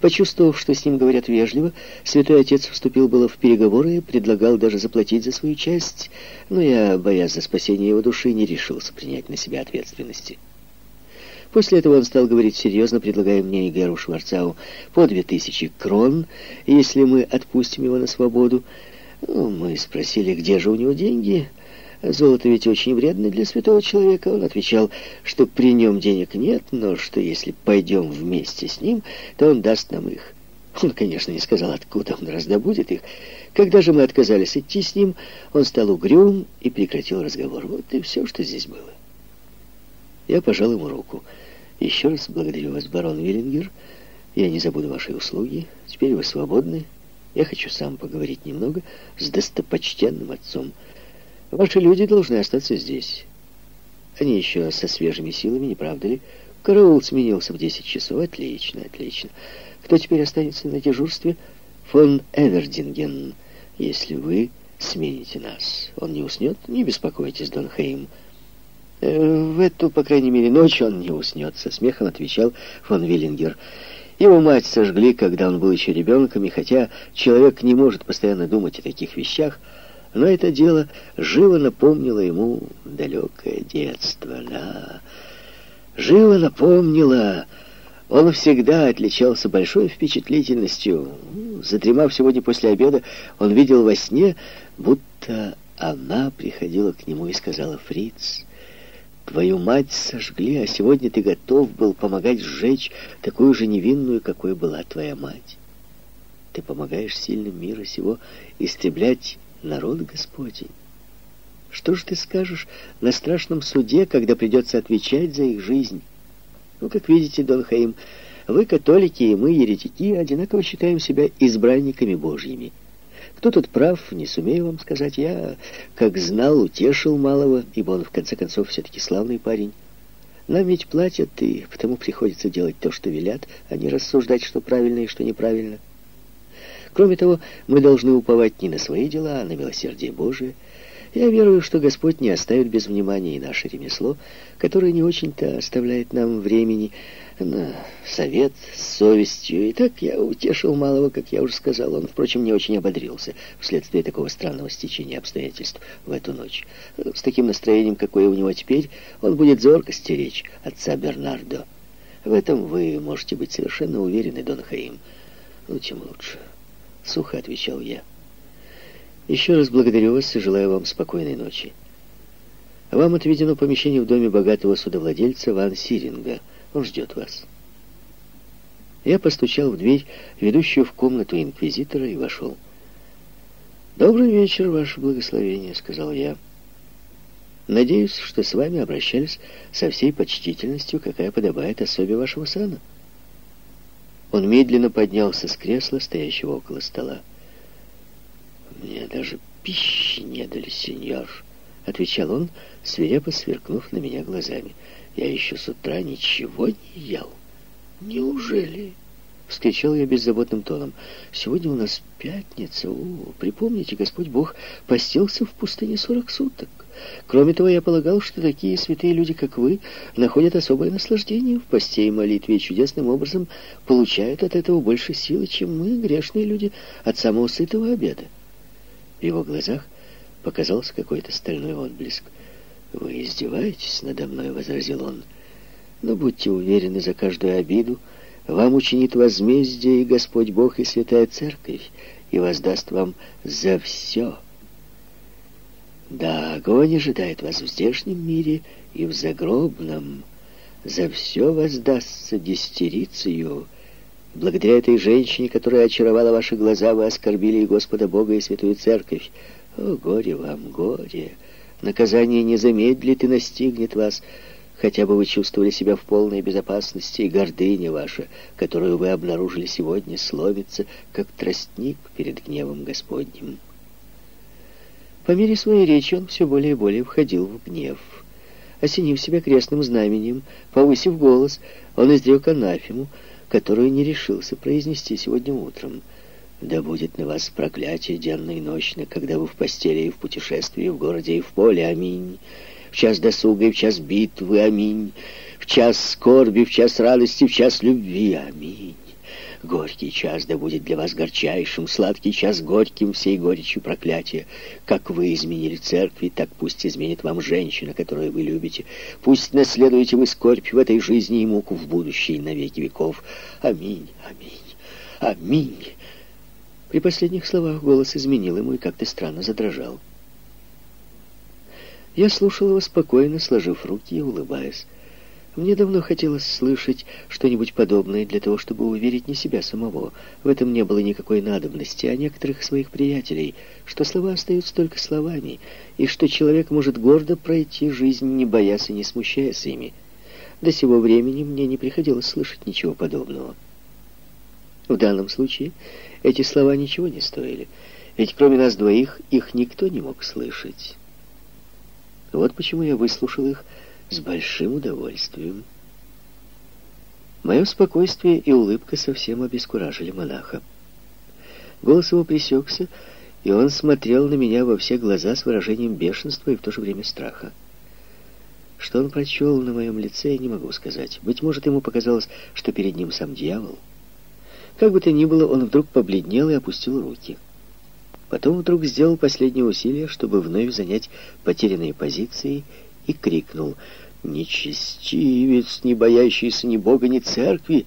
Почувствовав, что с ним говорят вежливо, святой отец вступил было в переговоры и предлагал даже заплатить за свою часть, но я, боясь за спасение его души, не решился принять на себя ответственности. После этого он стал говорить серьезно, предлагая мне и Геру Шварцау по две тысячи крон, если мы отпустим его на свободу. Ну, мы спросили, где же у него деньги. Золото ведь очень вредно для святого человека. Он отвечал, что при нем денег нет, но что если пойдем вместе с ним, то он даст нам их. Он, конечно, не сказал, откуда он раздобудет их. Когда же мы отказались идти с ним, он стал угрюм и прекратил разговор. Вот и все, что здесь было. Я пожал ему руку. Еще раз благодарю вас, барон Виллингер. Я не забуду вашей услуги. Теперь вы свободны. Я хочу сам поговорить немного с достопочтенным отцом. Ваши люди должны остаться здесь. Они еще со свежими силами, не правда ли? Караул сменился в 10 часов. Отлично, отлично. Кто теперь останется на дежурстве? Фон Эвердинген. Если вы смените нас. Он не уснет? Не беспокойтесь, Дон Хейм. Э, в эту, по крайней мере, ночь он не уснет, со смехом отвечал фон Виллингер. Его мать сожгли, когда он был еще ребенком, и хотя человек не может постоянно думать о таких вещах, но это дело живо напомнило ему далекое детство, да. Живо напомнило. Он всегда отличался большой впечатлительностью. Задремав сегодня после обеда, он видел во сне, будто она приходила к нему и сказала «Фриц». Твою мать сожгли, а сегодня ты готов был помогать сжечь такую же невинную, какой была твоя мать. Ты помогаешь сильным мира сего истреблять народ Господень. Что же ты скажешь на страшном суде, когда придется отвечать за их жизнь? Ну, как видите, Дон Хаим, вы, католики, и мы, еретики, одинаково считаем себя избранниками Божьими. Кто тут прав, не сумею вам сказать. Я, как знал, утешил малого, ибо он, в конце концов, все-таки славный парень. Нам ведь платят, и потому приходится делать то, что велят, а не рассуждать, что правильно и что неправильно. Кроме того, мы должны уповать не на свои дела, а на милосердие Божие. Я верую, что Господь не оставит без внимания и наше ремесло, которое не очень-то оставляет нам времени, на совет с совестью. И так я утешил малого, как я уже сказал. Он, впрочем, не очень ободрился вследствие такого странного стечения обстоятельств в эту ночь. С таким настроением, какое у него теперь, он будет зорко стеречь отца Бернардо. В этом вы можете быть совершенно уверены, Дон Хаим. Ну, тем лучше. Сухо отвечал я. Еще раз благодарю вас и желаю вам спокойной ночи. Вам отведено помещение в доме богатого судовладельца Ван Сиринга — он ждет вас. Я постучал в дверь, ведущую в комнату инквизитора, и вошел. «Добрый вечер, ваше благословение», — сказал я. «Надеюсь, что с вами обращались со всей почтительностью, какая подобает особе вашего сана». Он медленно поднялся с кресла, стоящего около стола. «Мне даже пищи не дали, сеньор», — отвечал он, свирепо сверкнув на меня глазами. Я еще с утра ничего не ел. Неужели? Вскричал я беззаботным тоном. Сегодня у нас пятница. О, припомните, Господь Бог постился в пустыне сорок суток. Кроме того, я полагал, что такие святые люди, как вы, находят особое наслаждение в посте и молитве и чудесным образом получают от этого больше силы, чем мы, грешные люди, от самого сытого обеда. В его глазах показался какой-то стальной отблеск. «Вы издеваетесь надо мной», — возразил он. «Но будьте уверены, за каждую обиду вам учинит возмездие и Господь Бог, и Святая Церковь, и воздаст вам за все. Да, огонь ожидает вас в здешнем мире и в загробном. За все воздастся десятирицею. Благодаря этой женщине, которая очаровала ваши глаза, вы оскорбили и Господа Бога, и Святую Церковь. О, горе вам, горе!» Наказание не замедлит и настигнет вас, хотя бы вы чувствовали себя в полной безопасности, и гордыня ваша, которую вы обнаружили сегодня, словится, как тростник перед гневом Господним. По мере своей речи он все более и более входил в гнев. Осенив себя крестным знаменем, повысив голос, он изрек анафему, которую не решился произнести сегодня утром — да будет на вас проклятие денно и ночно, когда вы в постели и в путешествии, в городе и в поле. Аминь. В час досуга и в час битвы. Аминь. В час скорби, в час радости, в час любви. Аминь. Горький час да будет для вас горчайшим, сладкий час горьким всей горечью проклятия. Как вы изменили церкви, так пусть изменит вам женщина, которую вы любите. Пусть наследуете вы скорбь в этой жизни и муку в будущей на веки веков. Аминь, аминь, аминь. При последних словах голос изменил ему и как-то странно задрожал. Я слушал его спокойно, сложив руки и улыбаясь. Мне давно хотелось слышать что-нибудь подобное для того, чтобы уверить не себя самого. В этом не было никакой надобности, а некоторых своих приятелей, что слова остаются только словами, и что человек может гордо пройти жизнь, не боясь и не смущаясь ими. До сего времени мне не приходилось слышать ничего подобного. В данном случае эти слова ничего не стоили, ведь кроме нас двоих их никто не мог слышать. Вот почему я выслушал их, с большим удовольствием. Мое спокойствие и улыбка совсем обескуражили монаха. Голос его пресекся, и он смотрел на меня во все глаза с выражением бешенства и в то же время страха. Что он прочел на моем лице, я не могу сказать. Быть может, ему показалось, что перед ним сам дьявол. Как бы то ни было, он вдруг побледнел и опустил руки. Потом вдруг сделал последнее усилие, чтобы вновь занять потерянные позиции и крикнул «Нечестивец, не боящийся ни Бога, ни церкви,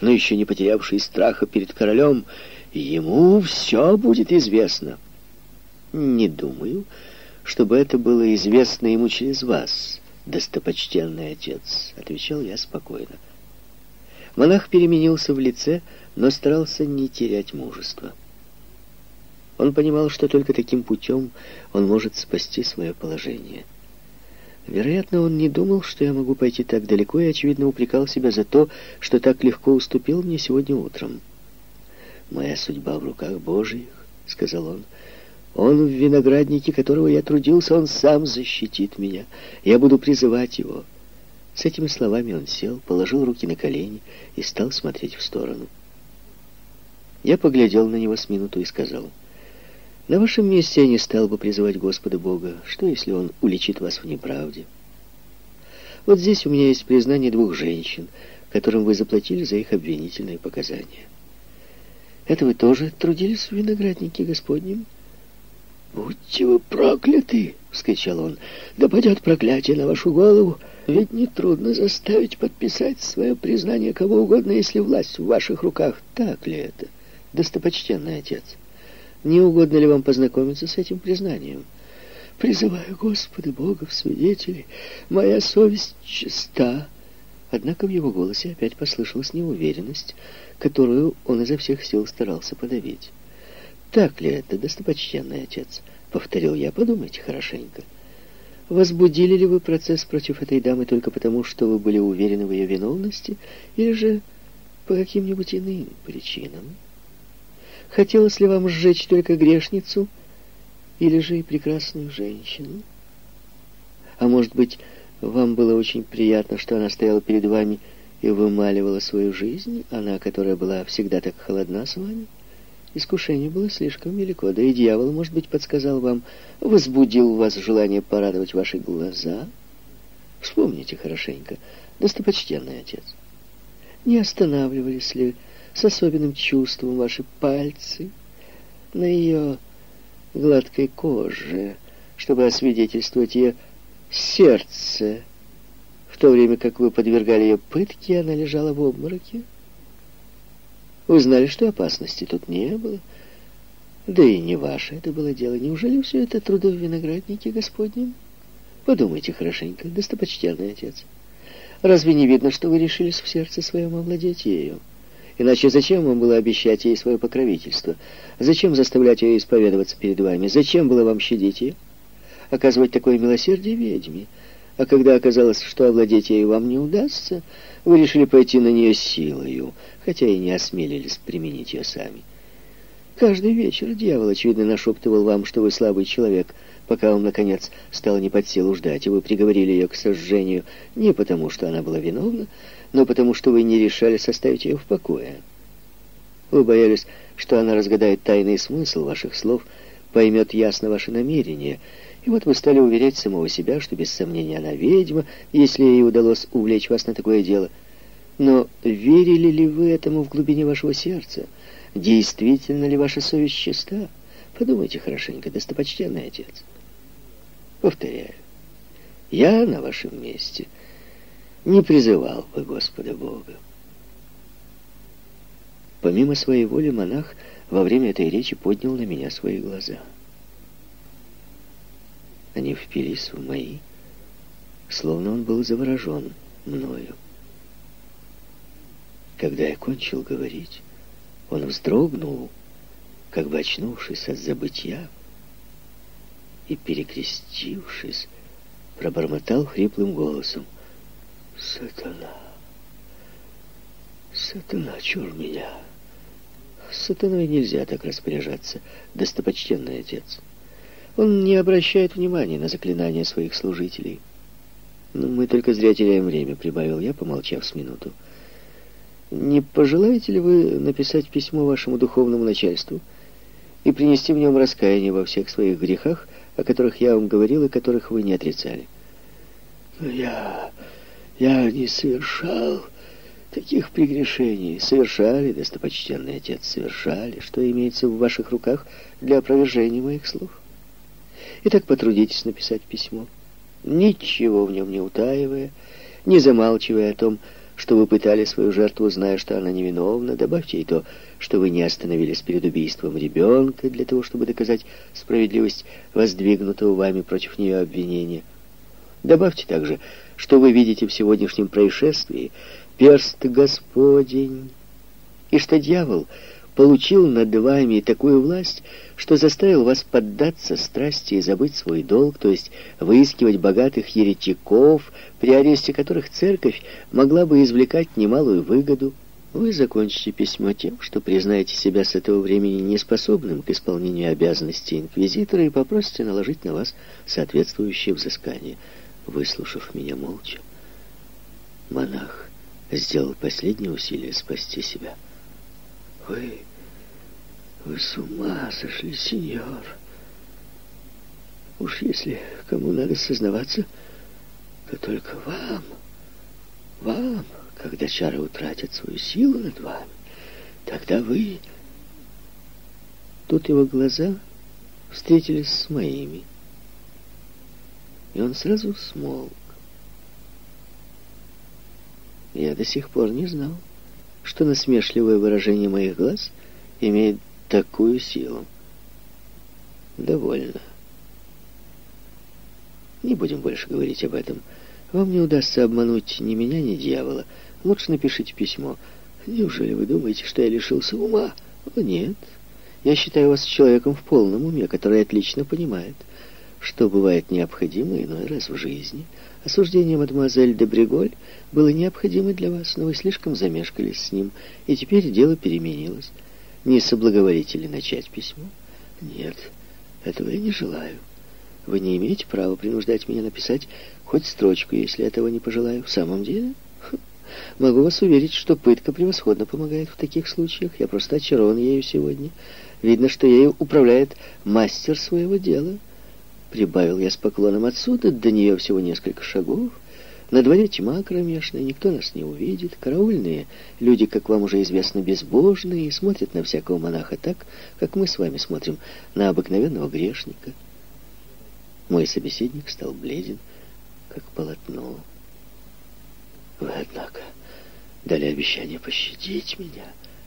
но еще не потерявший страха перед королем, ему все будет известно». «Не думаю, чтобы это было известно ему через вас, достопочтенный отец», — отвечал я спокойно. Монах переменился в лице, но старался не терять мужества. Он понимал, что только таким путем он может спасти свое положение. Вероятно, он не думал, что я могу пойти так далеко, и, очевидно, упрекал себя за то, что так легко уступил мне сегодня утром. «Моя судьба в руках Божьих», — сказал он. «Он в винограднике, которого я трудился, он сам защитит меня. Я буду призывать его». С этими словами он сел, положил руки на колени и стал смотреть в сторону. Я поглядел на него с минуту и сказал... На вашем месте я не стал бы призывать Господа Бога. Что, если Он уличит вас в неправде? Вот здесь у меня есть признание двух женщин, которым вы заплатили за их обвинительные показания. Это вы тоже трудились в винограднике Господнем? «Будьте вы прокляты!» — вскричал он. «Да падет проклятие на вашу голову! Ведь нетрудно заставить подписать свое признание кого угодно, если власть в ваших руках. Так ли это, достопочтенный отец?» Не угодно ли вам познакомиться с этим признанием? Призываю Господа Бога в свидетели, моя совесть чиста. Однако в его голосе опять послышалась неуверенность, которую он изо всех сил старался подавить. «Так ли это, достопочтенный отец?» — повторил я. «Подумайте хорошенько. Возбудили ли вы процесс против этой дамы только потому, что вы были уверены в ее виновности, или же по каким-нибудь иным причинам?» Хотелось ли вам сжечь только грешницу или же и прекрасную женщину? А может быть, вам было очень приятно, что она стояла перед вами и вымаливала свою жизнь, она, которая была всегда так холодна с вами? Искушение было слишком велико, да и дьявол, может быть, подсказал вам, возбудил у вас желание порадовать ваши глаза. Вспомните хорошенько, достопочтенный отец. Не останавливались ли с особенным чувством ваши пальцы на ее гладкой коже, чтобы освидетельствовать ее сердце. В то время как вы подвергали ее пытке, она лежала в обмороке. Вы знали, что опасности тут не было. Да и не ваше это было дело. Неужели все это трудо в винограднике Господнем? Подумайте хорошенько, достопочтенный отец. Разве не видно, что вы решились в сердце своем овладеть ею? Иначе зачем вам было обещать ей свое покровительство? Зачем заставлять ее исповедоваться перед вами? Зачем было вам щадить ее? Оказывать такое милосердие ведьме? А когда оказалось, что овладеть ею вам не удастся, вы решили пойти на нее силою, хотя и не осмелились применить ее сами. Каждый вечер дьявол, очевидно, нашептывал вам, что вы слабый человек, пока он, наконец, стал не под силу ждать, и вы приговорили ее к сожжению не потому, что она была виновна, но потому что вы не решали составить ее в покое. Вы боялись, что она разгадает тайный смысл ваших слов, поймет ясно ваши намерения, и вот вы стали уверять самого себя, что без сомнения она ведьма, если ей удалось увлечь вас на такое дело. Но верили ли вы этому в глубине вашего сердца? Действительно ли ваша совесть чиста? Подумайте хорошенько, достопочтенный отец. Повторяю, я на вашем месте не призывал бы Господа Бога. Помимо своей воли монах во время этой речи поднял на меня свои глаза. Они впились в мои, словно он был заворожен мною. Когда я кончил говорить, он вздрогнул, как бы очнувшись от забытья, и, перекрестившись, пробормотал хриплым голосом. «Сатана! Сатана, чур меня!» Сатаной нельзя так распоряжаться, достопочтенный отец. Он не обращает внимания на заклинания своих служителей. Но мы только зря теряем время, прибавил я, помолчав с минуту. Не пожелаете ли вы написать письмо вашему духовному начальству и принести в нем раскаяние во всех своих грехах, о которых я вам говорил и которых вы не отрицали? Я... я не совершал таких прегрешений. Совершали, достопочтенный отец, совершали, что имеется в ваших руках для опровержения моих слов. Итак, потрудитесь написать письмо, ничего в нем не утаивая, не замалчивая о том, что вы пытали свою жертву, зная, что она невиновна. Добавьте и то, что вы не остановились перед убийством ребенка для того, чтобы доказать справедливость воздвигнутого вами против нее обвинения. Добавьте также, что вы видите в сегодняшнем происшествии перст Господень, и что дьявол получил над вами такую власть, что заставил вас поддаться страсти и забыть свой долг, то есть выискивать богатых еретиков, при аресте которых церковь могла бы извлекать немалую выгоду. Вы закончите письмо тем, что признаете себя с этого времени неспособным к исполнению обязанностей инквизитора и попросите наложить на вас соответствующее взыскание. Выслушав меня молча, монах сделал последнее усилие спасти себя. Вы... вы с ума сошли, сеньор. Уж если кому надо сознаваться, то только вам. Вам, когда чары утратят свою силу над вами, тогда вы... Тут его глаза встретились с моими. И он сразу смолк. Я до сих пор не знал, что насмешливое выражение моих глаз имеет такую силу. Довольно. Не будем больше говорить об этом. Вам не удастся обмануть ни меня, ни дьявола. Лучше напишите письмо. Неужели вы думаете, что я лишился ума? О, нет. Я считаю вас человеком в полном уме, который отлично понимает, что бывает необходимо иной раз в жизни — Осуждение мадемуазель де Бриголь было необходимо для вас, но вы слишком замешкались с ним, и теперь дело переменилось. Не соблаговолите ли начать письмо? Нет, этого я не желаю. Вы не имеете права принуждать меня написать хоть строчку, если этого не пожелаю. В самом деле? Хм. Могу вас уверить, что пытка превосходно помогает в таких случаях. Я просто очарован ею сегодня. Видно, что ею управляет мастер своего дела. Прибавил я с поклоном отсюда, до нее всего несколько шагов. На дворе тьма кромешная, никто нас не увидит. Караульные люди, как вам уже известно, безбожные, и смотрят на всякого монаха так, как мы с вами смотрим на обыкновенного грешника. Мой собеседник стал бледен, как полотно. Вы, однако, дали обещание пощадить меня.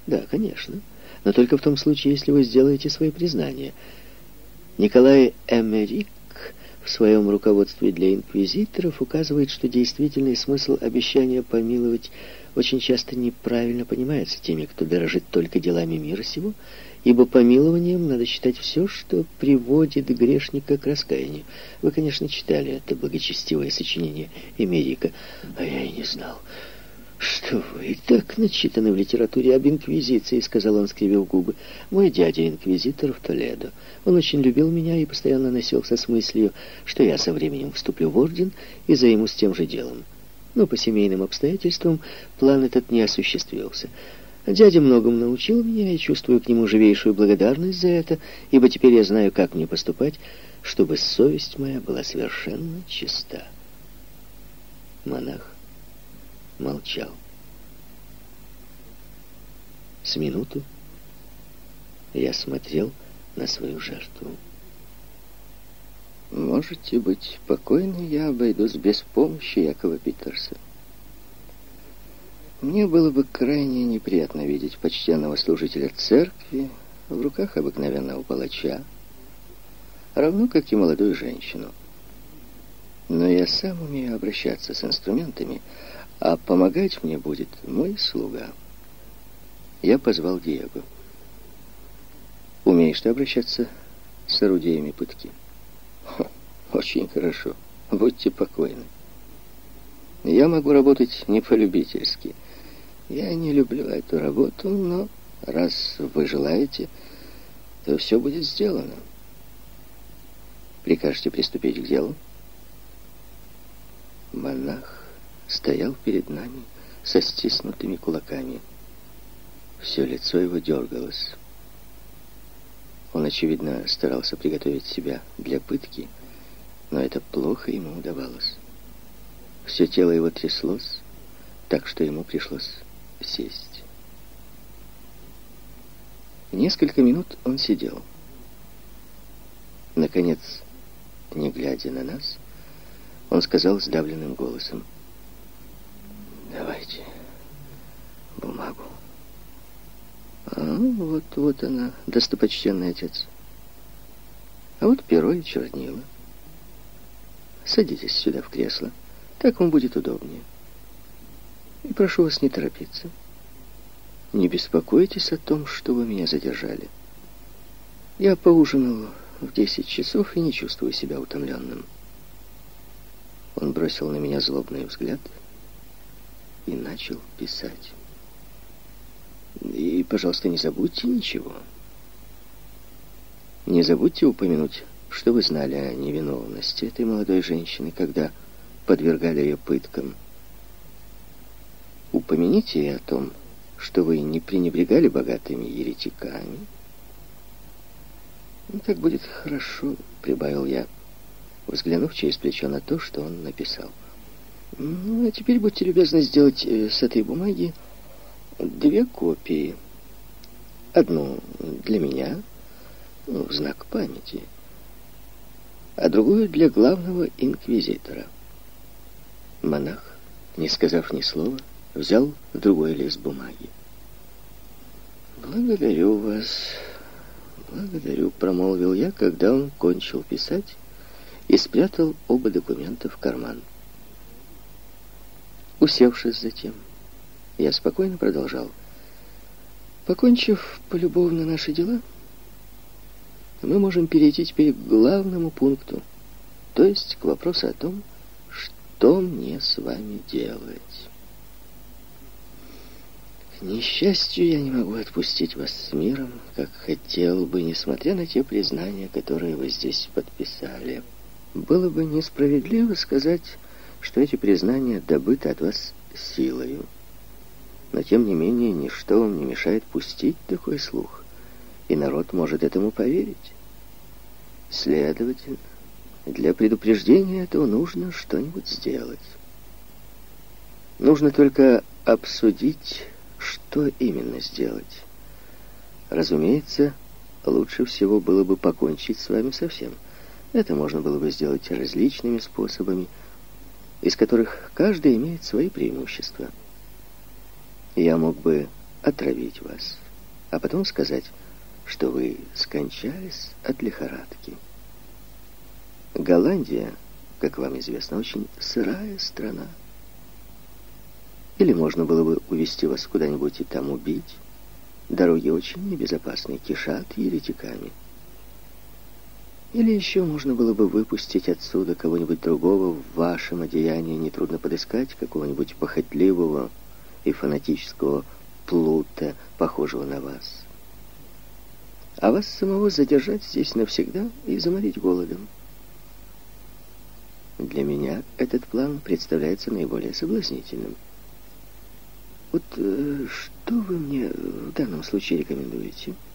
Да, конечно, но только в том случае, если вы сделаете свои признания — Николай Эмерик в своем руководстве для инквизиторов указывает, что действительный смысл обещания помиловать очень часто неправильно понимается теми, кто дорожит только делами мира сего, ибо помилованием надо считать все, что приводит грешника к раскаянию. Вы, конечно, читали это благочестивое сочинение Эмерика, а я и не знал. «Что вы и так начитаны в литературе об инквизиции», — сказал он, скривив губы. «Мой дядя инквизитор в Толедо. Он очень любил меня и постоянно носился с мыслью, что я со временем вступлю в орден и займусь тем же делом. Но по семейным обстоятельствам план этот не осуществился». Дядя многому научил меня, и чувствую к нему живейшую благодарность за это, ибо теперь я знаю, как мне поступать, чтобы совесть моя была совершенно чиста. Монах молчал. С минуту я смотрел на свою жертву. Можете быть покойны, я обойдусь без помощи Якова Питерса. Мне было бы крайне неприятно видеть почтенного служителя церкви в руках обыкновенного палача, равно как и молодую женщину. Но я сам умею обращаться с инструментами, а помогать мне будет мой слуга. Я позвал Диего. «Умеешь ты обращаться с орудиями пытки?» «Очень хорошо. Будьте покойны. Я могу работать не по-любительски. Я не люблю эту работу, но раз вы желаете, то все будет сделано. Прикажете приступить к делу?» Монах стоял перед нами со стиснутыми кулаками. Все лицо его дергалось. Он, очевидно, старался приготовить себя для пытки, но это плохо ему удавалось. Все тело его тряслось, так что ему пришлось сесть. Несколько минут он сидел. Наконец, не глядя на нас, он сказал сдавленным голосом. «Давайте бумагу». «А, вот, вот она, достопочтенный отец. А вот перо и чернила. Садитесь сюда в кресло, так вам будет удобнее. И прошу вас не торопиться. Не беспокойтесь о том, что вы меня задержали. Я поужинал в десять часов и не чувствую себя утомленным». Он бросил на меня злобный взгляд и начал писать. И, пожалуйста, не забудьте ничего. Не забудьте упомянуть, что вы знали о невиновности этой молодой женщины, когда подвергали ее пыткам. Упомяните и о том, что вы не пренебрегали богатыми еретиками. Ну, так будет хорошо, прибавил я взглянув через плечо на то, что он написал. Ну, а теперь будьте любезны сделать э, с этой бумаги две копии. Одну для меня, ну, в знак памяти, а другую для главного инквизитора. Монах, не сказав ни слова, взял другой лист бумаги. «Благодарю вас, благодарю», — промолвил я, когда он кончил писать и спрятал оба документа в карман. Усевшись затем, я спокойно продолжал. Покончив полюбовно наши дела, мы можем перейти теперь к главному пункту, то есть к вопросу о том, что мне с вами делать. К несчастью, я не могу отпустить вас с миром, как хотел бы, несмотря на те признания, которые вы здесь подписали. Было бы несправедливо сказать, что эти признания добыты от вас силою. Но, тем не менее, ничто вам не мешает пустить такой слух, и народ может этому поверить. Следовательно, для предупреждения этого нужно что-нибудь сделать. Нужно только обсудить, что именно сделать. Разумеется, лучше всего было бы покончить с вами совсем – это можно было бы сделать различными способами, из которых каждый имеет свои преимущества. Я мог бы отравить вас, а потом сказать, что вы скончались от лихорадки. Голландия, как вам известно, очень сырая страна. Или можно было бы увезти вас куда-нибудь и там убить. Дороги очень небезопасны, кишат еретиками. Или еще можно было бы выпустить отсюда кого-нибудь другого в вашем одеянии, нетрудно подыскать какого-нибудь похотливого и фанатического плута, похожего на вас. А вас самого задержать здесь навсегда и заморить голодом. Для меня этот план представляется наиболее соблазнительным. Вот э, что вы мне в данном случае рекомендуете? —